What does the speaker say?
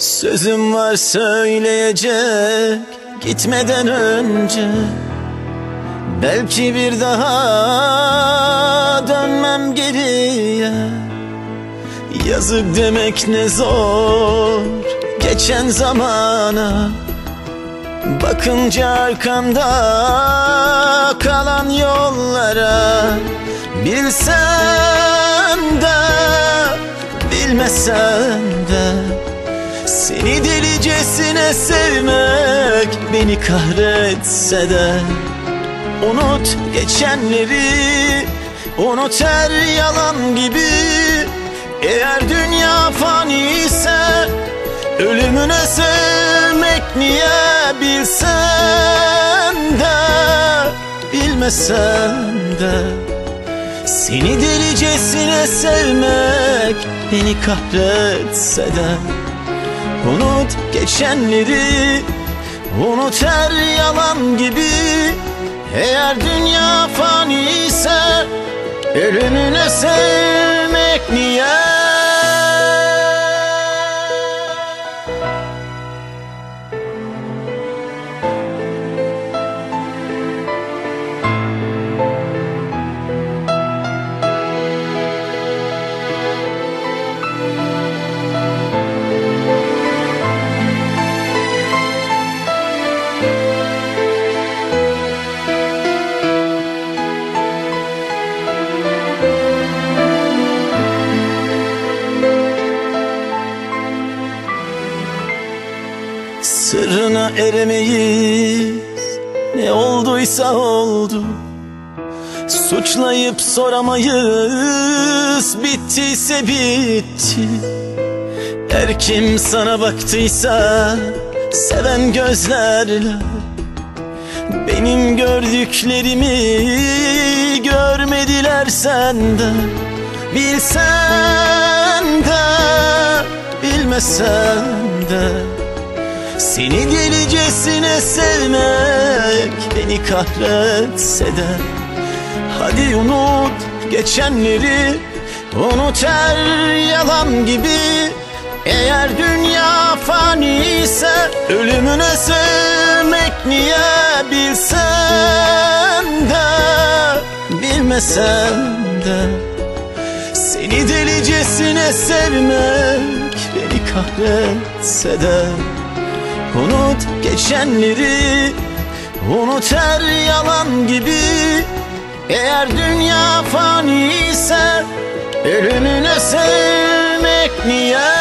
Sözüm var söyleyecek gitmeden önce. Belki bir daha dönmem geriye. Yazık demek ne zor geçen zamana. Bakınca arkamda kalan yollara. Bilsen de bilmesen de Seni delicesine sevmek beni kahretse de Unut geçenleri Unut her yalan gibi. Eğer dünya fani ise Ölümüne sevmek niye bilsen de Bilmesen de. Seni delicesine sevmek Beni kahretse de Unut geçenleri Unut her yalan gibi. Eğer dünya fani ise Ölümüne sevmek niye Sırrına eremeyiz Ne olduysa oldu. Suçlayıp soramayız. Bittiyse bitti. Her kim sana baktıysa Seven gözlerle Benim gördüklerimi Görmediler senden. Bilsen de Bilmesen seni delicesine sevmek beni kahretse de. Hadi unut geçenleri Unut her yalan gibi. Eğer dünya fani ise Ölümüne sevmek niye bilsen de Bilmesen de. Seni delicesine sevmek beni kahretse de Unut geçenleri Unut her yalan gibi. Eğer dünya fani ise Ölümüne sevmek niye